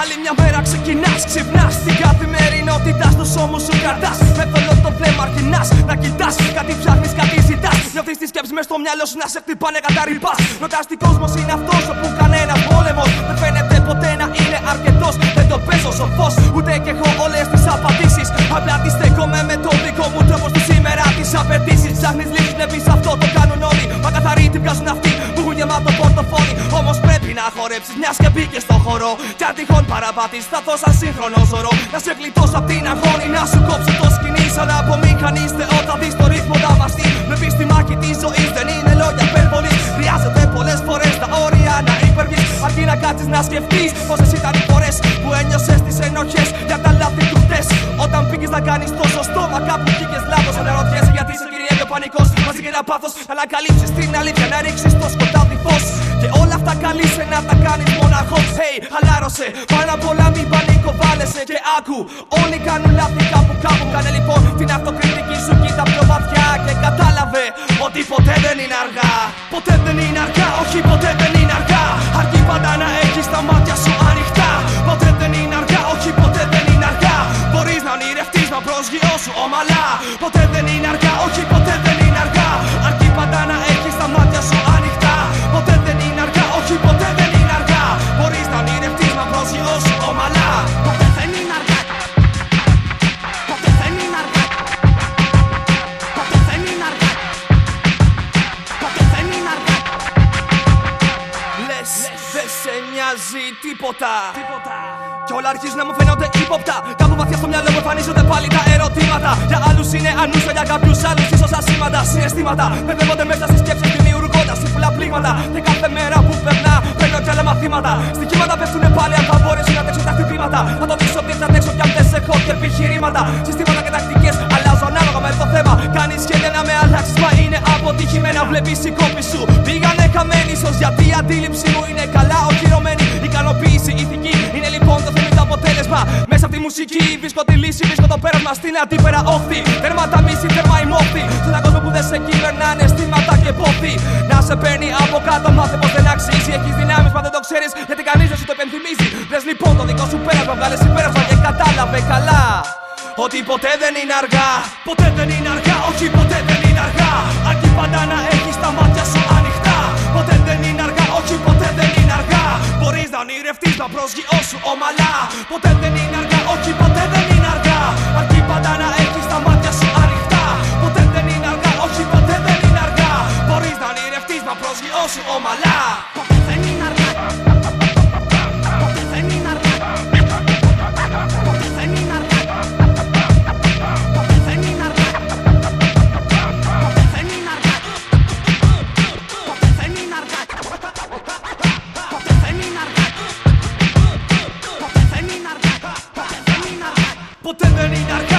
Άλλη μια μέρα ξεκινάς, ξυπνάς στην καθημερινότητα στο σώμα σου κρατάς. Με θέλω το βλέμμα αρκινά να κοιτάς. Κάτι ψάχνει, κάτι ζητάς. Νιώθεις τη σκέψη μες στο μυαλό σου να σε χτυπάνε κατά ρηπάς. Ρωτάς τι κόσμος είναι αυτός όπου κανένας πόλεμος δεν φαίνεται ποτέ να είναι αρκετός. Δεν το παίζω σοφός, ούτε κι έχω όλες τις απαντήσεις. Απλά τι στέκομαι με το δικό μου τρόπο στη σήμερα τις απαιτήσεις. Ψάχνεις λύσεις, ναι, βλέπει αυτό το κάνουν όλοι. Μα καθαροί την πιάσουν αυτοί που έχουν γεμάτο πορτοφόλι. Όμως πρέπει να χορέψει μιας και μπήκες στο χώρο. Κι αν τυχόν παραβάτη, σταθώ σαν σύγχρονο ζωρό. Να σε γλιτώσω απ' την αγώνη, να σου κόψω το σκηνή. Σαν από μηχανίστε όταν δεις το ρυθμό τα μαστί. Με πει στη μάχη της ζωής δεν είναι λόγια υπερβολή. Χρειάζεται πολλές φορές τα όρια να υπερβείς. Αρκεί να κάτσεις να σκεφτείς πόσες ήταν οι φορές που ένιωσες τις ενοχές για τα λάθη του χτε. Όταν πήγες να κάνεις το σωστό, μα κάπου πήγε λάθος. Αναρωτιέσαι γιατί σε κυριεύει ο πανικός. Μαζί και ένα πάθος, αλλά καλύψεις την αλήθεια να ρίξεις το σκοτάδι φως. Και όλα αυτά καλείσαι να τα κάνει μοναχός. Hey, χαλάρωσε. Πάνω απ' όλα μην πανικοβάλλεσαι και άκου. Όλοι κάνουν λάθη κάπου κάπου. Κάνε λοιπόν την αυτοκριτική σου κοίτα πιο βαθιά και κατάλαβε ότι ποτέ δεν είναι αργά. Ποτέ δεν είναι αργά, όχι ποτέ δεν είναι αργά. Αρκεί πάντα να έχεις τα μάτια σου ανοιχτά. Ποτέ δεν είναι αργά, όχι ποτέ δεν είναι αργά. Μπορείς να ονειρευτείς μα προσγειώ σου ομαλά. Ποτέ δεν είναι αργά, όχι σε νοιάζει τίποτα. Κι όλα αρχίζουν να μου φαίνονται ύποπτα. Κάπου βαθιά στο μυαλό μου εμφανίζονται πάλι τα ερωτήματα. Για άλλους είναι ανούσια, για κάποιους άλλους ίσως ασήμαντα. Συναισθήματα παιδεύονται μέσα στι σκέψει δημιουργώντας σύμφουλα πλήγματα. Και κάθε μέρα που περνά παίρνω κι άλλα μαθήματα. Στοιχήματα πέφτουνε πάλι αν θα μπορέσω να αντέξω τα χτυπήματα. Θα το δείξω τι θα αντέξω κι αν δεν σε έχω και επιχειρήματα. Συστήματα και τακτικές αλλάζω ανάλογα με το θέμα. Κάνεις σχέδια να με αλλάξεις, μα είναι αποτυχημένα. Βλέπεις η κόπη σου πήγανε χαμένοι. ίσως γιατί η αντίληψη μου είναι καλά οχυρωμένη. Μουσική βρίσκω τη λύση, βρίσκω το πέρασμα στην αντίπερα όχθη. Τέρμα τα μίση, τέρμα η μόχθη. Σε έναν κόσμο που δεν σε κυβερνάνε, στήματα και πόθη. Να σε παίρνει από κάτω, μάθε πως δεν αξίζει. Έχεις δυνάμεις, μα δεν το ξέρεις γιατί κανείς δεν σου το επενθυμίζει. Δες λοιπόν το δικό σου πέρασμα, βγάλε συμπέρασμα και κατάλαβε καλά. Ότι ποτέ δεν είναι αργά. Ποτέ δεν είναι αργά, όχι ποτέ δεν είναι αργά. Αρκεί πάντα να έχεις τα μάτια σου ανοιχτά. motel